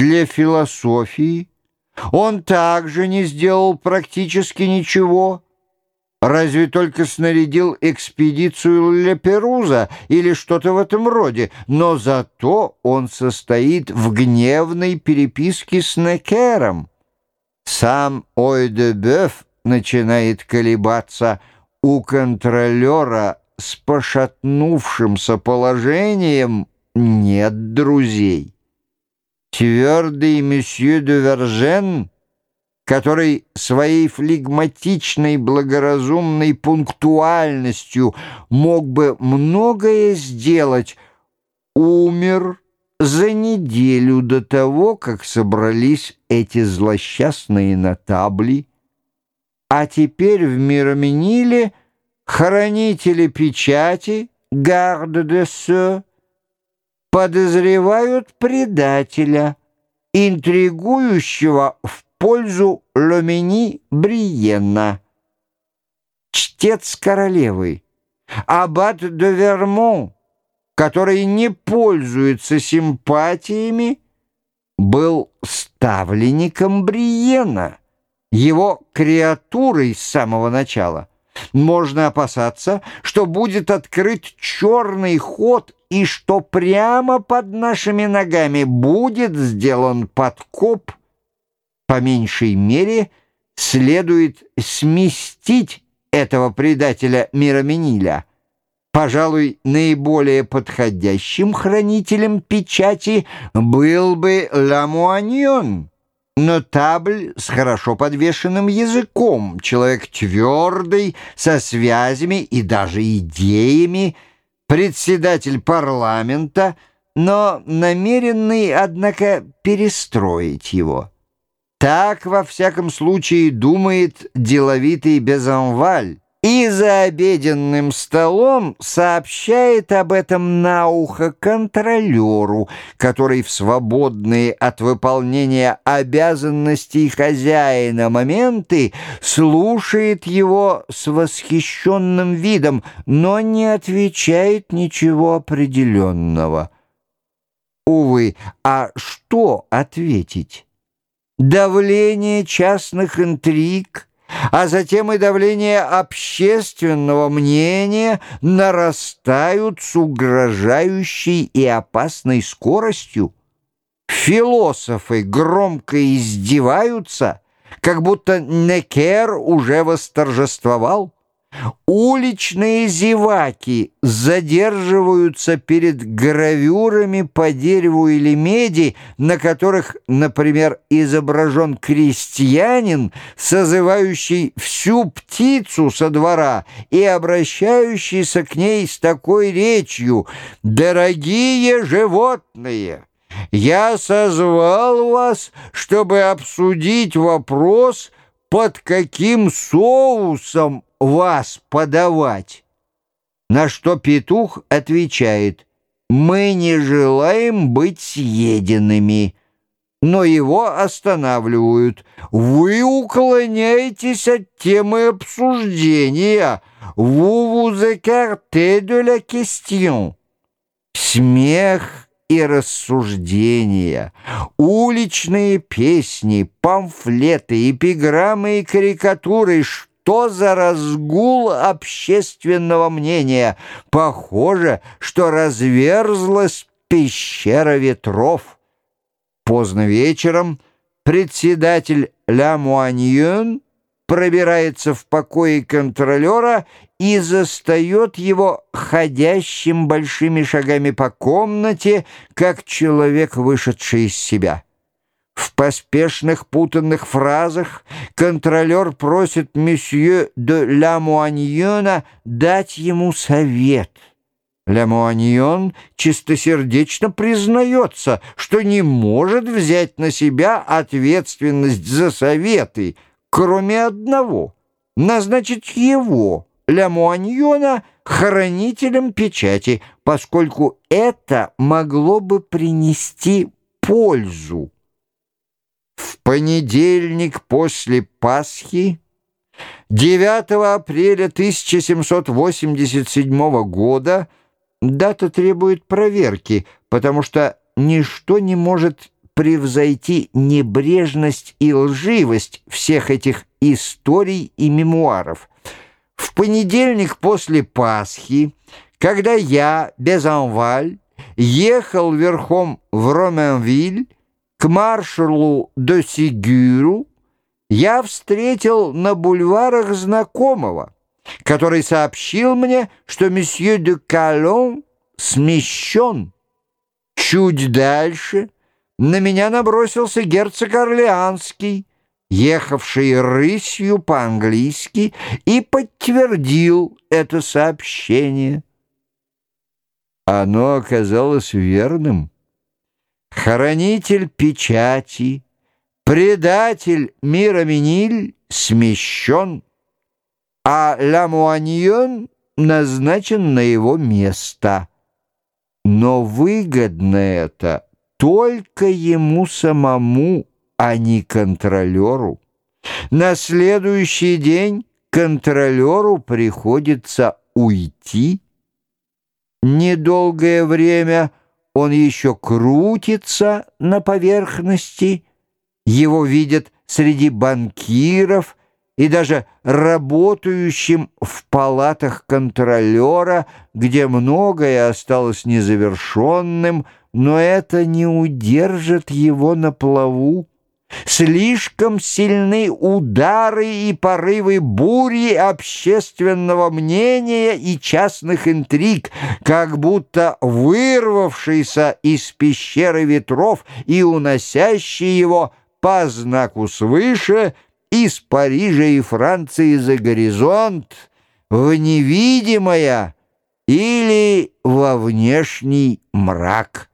Для философии он также не сделал практически ничего, разве только снарядил экспедицию Леперуза или что-то в этом роде, но зато он состоит в гневной переписке с Некером. Сам Ойдебёв начинает колебаться у контролера с пошатнувшимся положением нет друзей. Твердый месье де Вержен, который своей флегматичной благоразумной пунктуальностью мог бы многое сделать, умер за неделю до того, как собрались эти злосчастные натабли, а теперь в Миромениле хранители печати, гард де сё, подозревают предателя, интригующего в пользу Ломени Бриенна. Чтец королевы, аббат де Вермон, который не пользуется симпатиями, был ставленником Бриена, его креатурой с самого начала. Можно опасаться, что будет открыт черный ход и что прямо под нашими ногами будет сделан подкоп, по меньшей мере следует сместить этого предателя Мирамениля. Пожалуй, наиболее подходящим хранителем печати был бы Ламуаньон, но табль с хорошо подвешенным языком, человек твердый, со связями и даже идеями — председатель парламента, но намеренный, однако, перестроить его. Так, во всяком случае, думает деловитый Безанваль и за обеденным столом сообщает об этом на ухо контролеру, который в свободные от выполнения обязанностей хозяина моменты слушает его с восхищенным видом, но не отвечает ничего определенного. Увы, а что ответить? Давление частных интриг — а затем и давление общественного мнения нарастают с угрожающей и опасной скоростью. Философы громко издеваются, как будто Некер уже восторжествовал. Уличные зеваки задерживаются перед гравюрами по дереву или меди, на которых, например, изображен крестьянин, созывающий всю птицу со двора и обращающийся к ней с такой речью «Дорогие животные!» Я созвал вас, чтобы обсудить вопрос, под каким соусом вас подавать?» На что петух отвечает, «Мы не желаем быть съеденными». Но его останавливают. «Вы уклоняетесь от темы обсуждения. Vous vous écartez de la question». Смех и рассуждения, уличные песни, памфлеты, эпиграммы и карикатуры — что за разгул общественного мнения? Похоже, что разверзлась пещера ветров. Поздно вечером председатель Ля Муаньон пробирается в покое контролера и застает его ходящим большими шагами по комнате, как человек, вышедший из себя. В поспешных путанных фразах контролер просит месье де Ламуаньона дать ему совет. Ламуаньон чистосердечно признается, что не может взять на себя ответственность за советы, кроме одного — назначить его, Ламуаньона, хранителем печати, поскольку это могло бы принести пользу. В понедельник после Пасхи, 9 апреля 1787 года, дата требует проверки, потому что ничто не может превзойти небрежность и лживость всех этих историй и мемуаров. Понедельник после Пасхи, когда я, без Анваль, ехал верхом в Роменвиль к маршалу де Сигюру, я встретил на бульварах знакомого, который сообщил мне, что месье де Калон смещен. Чуть дальше на меня набросился герцог Орлеанский, ехавший рысью по-английски, и подтвердил это сообщение. Оно оказалось верным. Хранитель печати, предатель Мираминиль смещен, а Ламуаньон назначен на его место. Но выгодно это только ему самому, а не контролеру. На следующий день контролеру приходится уйти. Недолгое время он еще крутится на поверхности, его видят среди банкиров и даже работающим в палатах контролера, где многое осталось незавершенным, но это не удержит его на плаву. Слишком сильны удары и порывы бури общественного мнения и частных интриг, как будто вырвавшийся из пещеры ветров и уносящий его по знаку свыше из Парижа и Франции за горизонт в невидимое или во внешний мрак.